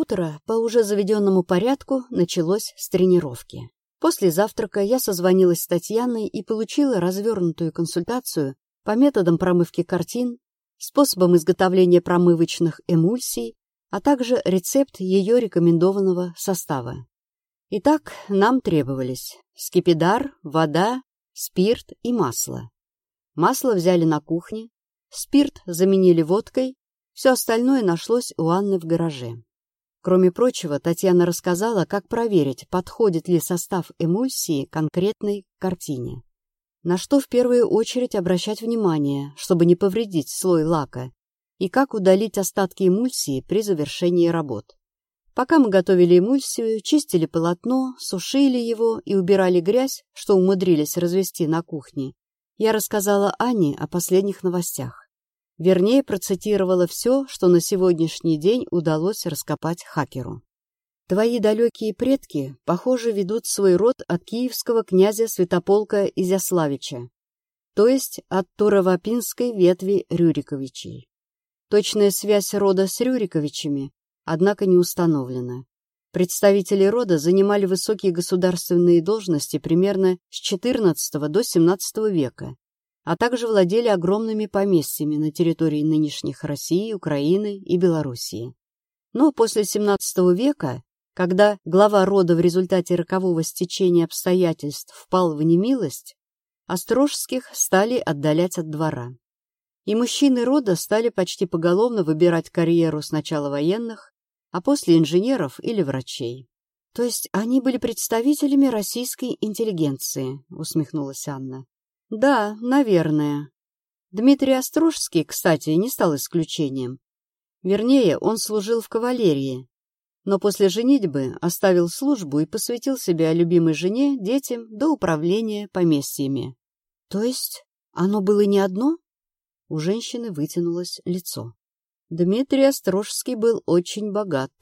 Утро по уже заведенному порядку началось с тренировки. После завтрака я созвонилась с Татьяной и получила развернутую консультацию по методам промывки картин, способам изготовления промывочных эмульсий, а также рецепт ее рекомендованного состава. Итак, нам требовались скипидар, вода, спирт и масло. Масло взяли на кухне, спирт заменили водкой, все остальное нашлось у Анны в гараже. Кроме прочего, Татьяна рассказала, как проверить, подходит ли состав эмульсии конкретной картине. На что в первую очередь обращать внимание, чтобы не повредить слой лака, и как удалить остатки эмульсии при завершении работ. Пока мы готовили эмульсию, чистили полотно, сушили его и убирали грязь, что умудрились развести на кухне, я рассказала Ане о последних новостях. Вернее, процитировала все, что на сегодняшний день удалось раскопать хакеру. Твои далекие предки, похоже, ведут свой род от киевского князя Святополка Изяславича, то есть от Туровопинской ветви Рюриковичей. Точная связь рода с Рюриковичами, однако, не установлена. Представители рода занимали высокие государственные должности примерно с XIV до XVII века а также владели огромными поместьями на территории нынешних России, Украины и Белоруссии. Но после XVII века, когда глава рода в результате рокового стечения обстоятельств впал в немилость, Острожских стали отдалять от двора. И мужчины рода стали почти поголовно выбирать карьеру сначала военных, а после инженеров или врачей. То есть они были представителями российской интеллигенции, усмехнулась Анна. Да, наверное. Дмитрий Острожский, кстати, не стал исключением. Вернее, он служил в кавалерии, но после женитьбы оставил службу и посвятил себя любимой жене, детям до управления поместьями. То есть оно было не одно? У женщины вытянулось лицо. Дмитрий Острожский был очень богат.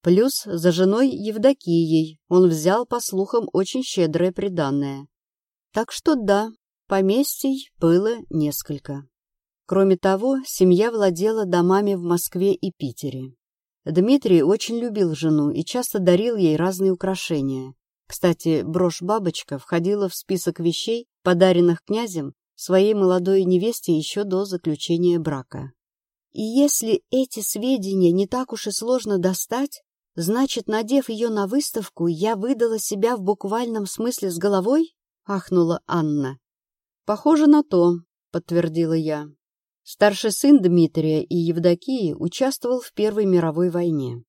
Плюс за женой Евдокией он взял, по слухам, очень щедрое приданное. Так что да, Поместий было несколько. Кроме того, семья владела домами в Москве и Питере. Дмитрий очень любил жену и часто дарил ей разные украшения. Кстати, брошь-бабочка входила в список вещей, подаренных князем своей молодой невесте еще до заключения брака. И если эти сведения не так уж и сложно достать, значит, надев ее на выставку, я выдала себя в буквальном смысле с головой? — ахнула Анна. «Похоже на то», — подтвердила я. Старший сын Дмитрия и Евдокии участвовал в Первой мировой войне.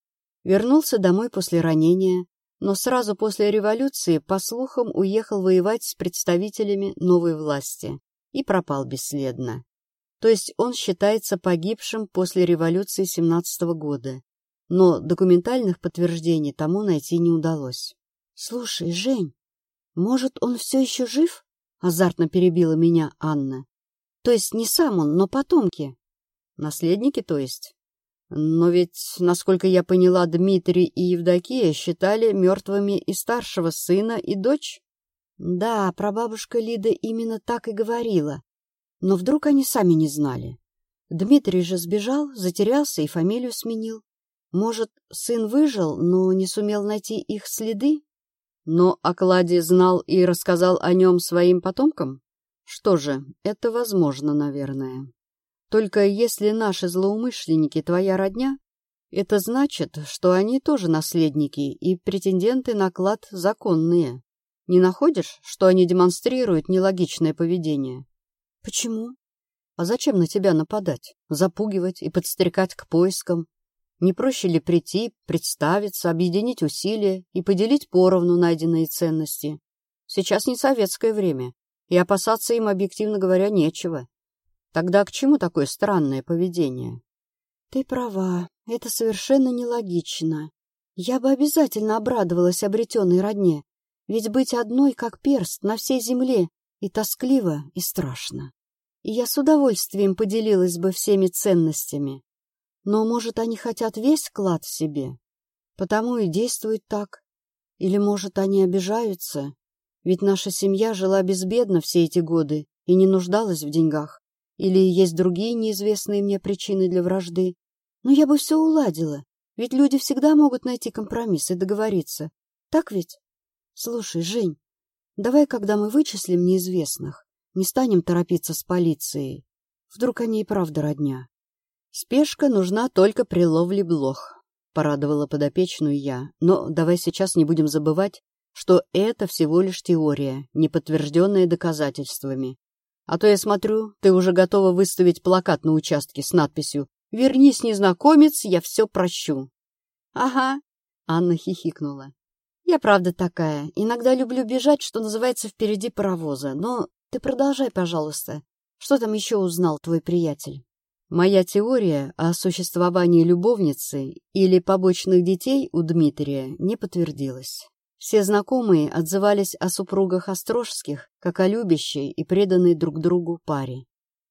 Вернулся домой после ранения, но сразу после революции, по слухам, уехал воевать с представителями новой власти и пропал бесследно. То есть он считается погибшим после революции 17 -го года, но документальных подтверждений тому найти не удалось. — Слушай, Жень, может, он все еще жив? — азартно перебила меня Анна. — То есть не сам он, но потомки. — Наследники, то есть? Но ведь, насколько я поняла, Дмитрий и Евдокия считали мертвыми и старшего сына, и дочь. Да, прабабушка Лида именно так и говорила. Но вдруг они сами не знали. Дмитрий же сбежал, затерялся и фамилию сменил. Может, сын выжил, но не сумел найти их следы? Но Аклади знал и рассказал о нем своим потомкам? Что же, это возможно, наверное. Только если наши злоумышленники твоя родня, это значит, что они тоже наследники и претенденты на клад законные. Не находишь, что они демонстрируют нелогичное поведение? Почему? А зачем на тебя нападать, запугивать и подстрекать к поискам, не проще ли прийти, представиться, объединить усилия и поделить поровну найденные ценности? Сейчас не советское время, и опасаться им, объективно говоря, нечего. Тогда к чему такое странное поведение? Ты права, это совершенно нелогично. Я бы обязательно обрадовалась обретенной родне, ведь быть одной, как перст, на всей земле, и тоскливо, и страшно. И я с удовольствием поделилась бы всеми ценностями. Но, может, они хотят весь клад себе? Потому и действуют так. Или, может, они обижаются? Ведь наша семья жила безбедно все эти годы и не нуждалась в деньгах. Или есть другие неизвестные мне причины для вражды. Но я бы все уладила, Ведь люди всегда могут найти компромисс и договориться. Так ведь? Слушай, Жень, давай, когда мы вычислим неизвестных, не станем торопиться с полицией. Вдруг они и правда родня. Спешка нужна только при ловле блох, — порадовала подопечную я. Но давай сейчас не будем забывать, что это всего лишь теория, не подтвержденная доказательствами. А то я смотрю, ты уже готова выставить плакат на участке с надписью «Вернись, незнакомец, я все прощу». «Ага», — Анна хихикнула. «Я правда такая. Иногда люблю бежать, что называется, впереди паровоза. Но ты продолжай, пожалуйста. Что там еще узнал твой приятель?» Моя теория о существовании любовницы или побочных детей у Дмитрия не подтвердилась. Все знакомые отзывались о супругах Острожских как о любящей и преданной друг другу паре.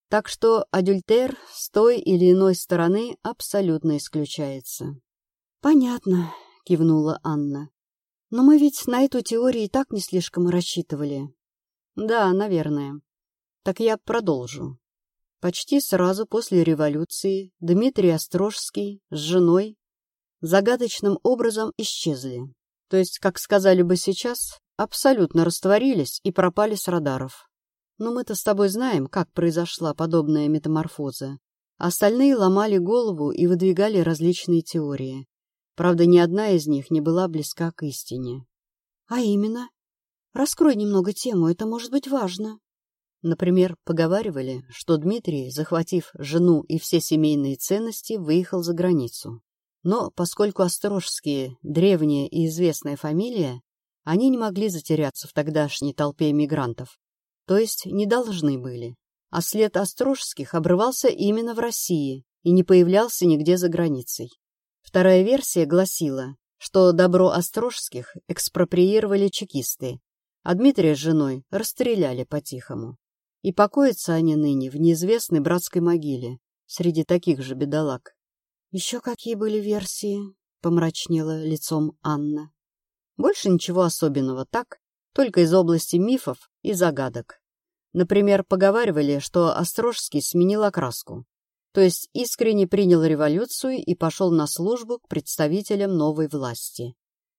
Так что адюльтер с той или иной стороны абсолютно исключается. «Понятно», — кивнула Анна. «Но мы ведь на эту теорию и так не слишком рассчитывали». «Да, наверное. Так я продолжу. Почти сразу после революции Дмитрий Острожский с женой загадочным образом исчезли. То есть, как сказали бы сейчас, абсолютно растворились и пропали с радаров. Но мы-то с тобой знаем, как произошла подобная метаморфоза. Остальные ломали голову и выдвигали различные теории. Правда, ни одна из них не была близка к истине. А именно? Раскрой немного тему, это может быть важно. Например, поговаривали, что Дмитрий, захватив жену и все семейные ценности, выехал за границу. Но поскольку Острожские – древняя и известная фамилия, они не могли затеряться в тогдашней толпе эмигрантов, то есть не должны были. А след Острожских обрывался именно в России и не появлялся нигде за границей. Вторая версия гласила, что добро Острожских экспроприировали чекисты, а Дмитрия с женой расстреляли по-тихому. И покоятся они ныне в неизвестной братской могиле, среди таких же бедолаг. «Еще какие были версии?» — помрачнела лицом Анна. «Больше ничего особенного, так? Только из области мифов и загадок. Например, поговаривали, что Острожский сменил окраску, то есть искренне принял революцию и пошел на службу к представителям новой власти.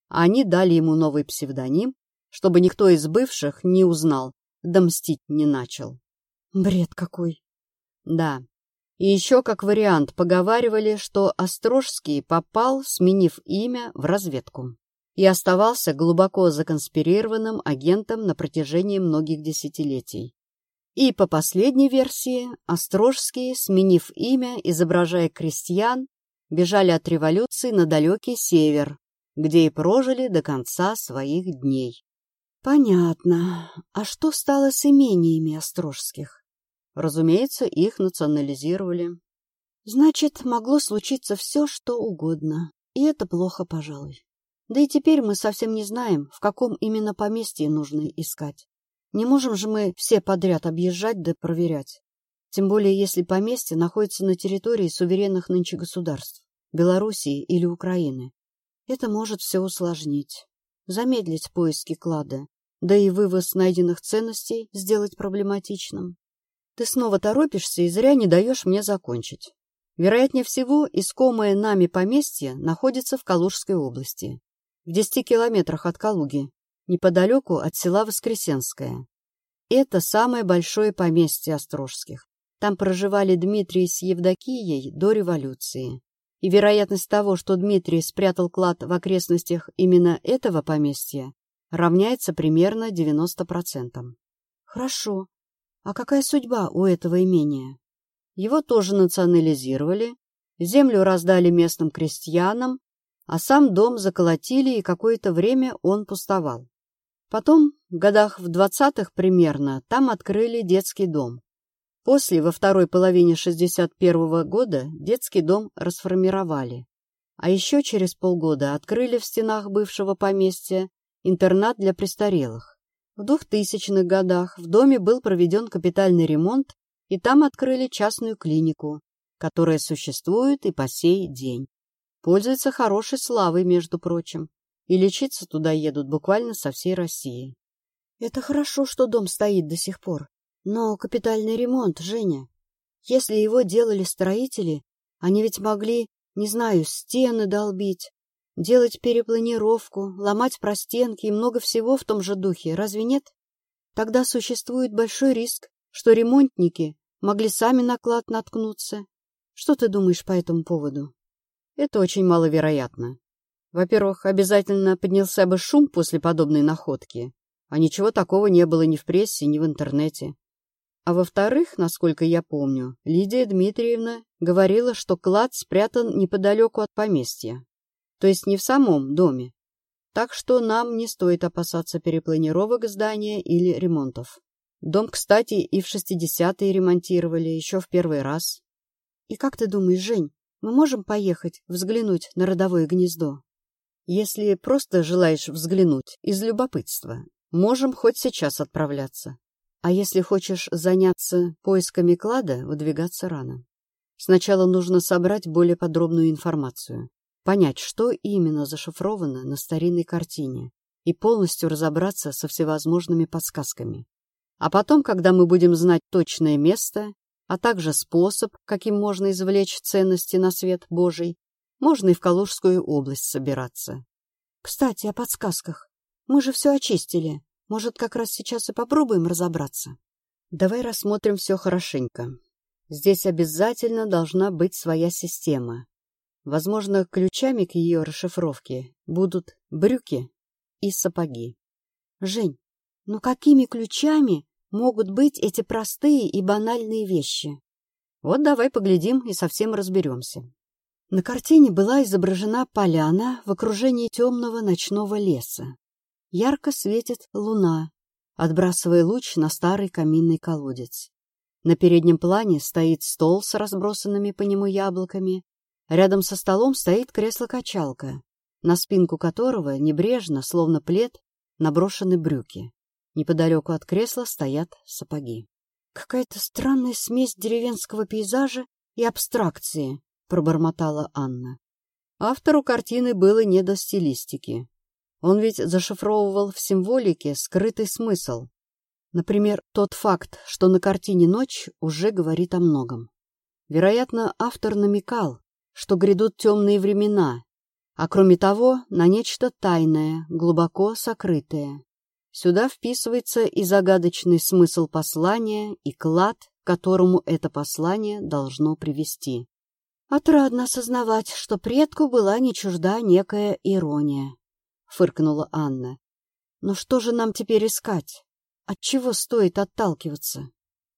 А они дали ему новый псевдоним, чтобы никто из бывших не узнал, да мстить не начал. Бред какой! Да, и еще как вариант поговаривали, что Острожский попал, сменив имя, в разведку и оставался глубоко законспирированным агентом на протяжении многих десятилетий. И по последней версии, Острожские, сменив имя, изображая крестьян, бежали от революции на далекий север, где и прожили до конца своих дней. Понятно. А что стало с имениями Острожских? Разумеется, их национализировали. Значит, могло случиться все, что угодно. И это плохо, пожалуй. Да и теперь мы совсем не знаем, в каком именно поместье нужно искать. Не можем же мы все подряд объезжать да проверять. Тем более, если поместье находится на территории суверенных нынче государств, Белоруссии или Украины. Это может все усложнить, замедлить поиски клада, да и вывоз найденных ценностей сделать проблематичным. Ты снова торопишься и зря не даешь мне закончить. Вероятнее всего, искомое нами поместье находится в Калужской области, в десяти километрах от Калуги, неподалеку от села Воскресенское. Это самое большое поместье Острожских. Там проживали Дмитрий с Евдокией до революции. И вероятность того, что Дмитрий спрятал клад в окрестностях именно этого поместья, равняется примерно 90%. Хорошо, а какая судьба у этого имения? Его тоже национализировали, землю раздали местным крестьянам, а сам дом заколотили, и какое-то время он пустовал. Потом, годах в двадцатых примерно, там открыли детский дом. После, во второй половине 61 -го года, детский дом расформировали. А еще через полгода открыли в стенах бывшего поместья интернат для престарелых. В 2000-х годах в доме был проведен капитальный ремонт, и там открыли частную клинику, которая существует и по сей день. Пользуется хорошей славой, между прочим, и лечиться туда едут буквально со всей России. Это хорошо, что дом стоит до сих пор. Но капитальный ремонт, Женя, если его делали строители, они ведь могли Не знаю, стены долбить, делать перепланировку, ломать простенки и много всего в том же духе, разве нет? Тогда существует большой риск, что ремонтники могли сами на клад наткнуться. Что ты думаешь по этому поводу? Это очень маловероятно. Во-первых, обязательно поднялся бы шум после подобной находки, а ничего такого не было ни в прессе, ни в интернете. А во-вторых, насколько я помню, Лидия Дмитриевна говорила, что клад спрятан неподалеку от поместья, то есть не в самом доме. Так что нам не стоит опасаться перепланировок здания или ремонтов. Дом, кстати, и в 60-е ремонтировали, еще в первый раз. И как ты думаешь, Жень, мы можем поехать взглянуть на родовое гнездо? Если просто желаешь взглянуть из любопытства, можем хоть сейчас отправляться. А если хочешь заняться поисками клада, выдвигаться рано. Сначала нужно собрать более подробную информацию, понять, что именно зашифровано на старинной картине, и полностью разобраться со всевозможными подсказками. А потом, когда мы будем знать точное место, а также способ, каким можно извлечь ценности на свет Божий, можно и в Калужскую область собираться. Кстати, о подсказках. Мы же все очистили. Может, как раз сейчас и попробуем разобраться? Давай рассмотрим все хорошенько. Здесь обязательно должна быть своя система. Возможно, ключами к ее расшифровке будут брюки и сапоги. Жень, ну какими ключами могут быть эти простые и банальные вещи? Вот давай поглядим и совсем разберемся. На картине была изображена поляна в окружении темного ночного леса. Ярко светит луна, отбрасывая луч на старый каминный колодец. На переднем плане стоит стол с разбросанными по нему яблоками. Рядом со столом стоит кресло-качалка, на спинку которого небрежно, словно плед, наброшены брюки. Неподалеку от кресла стоят сапоги. Какая-то странная смесь деревенского пейзажа и абстракции, пробормотала Анна. Автору картины было не до стилистики. Он ведь зашифровывал в символике скрытый смысл. Например, тот факт, что на картине ночь, уже говорит о многом. Вероятно, автор намекал, что грядут темные времена, а кроме того, на нечто тайное, глубоко сокрытое. Сюда вписывается и загадочный смысл послания, и клад, к которому это послание должно привести. Отрадно осознавать, что предку была не чужда некая ирония, — фыркнула Анна. Но что же нам теперь искать? От чего стоит отталкиваться?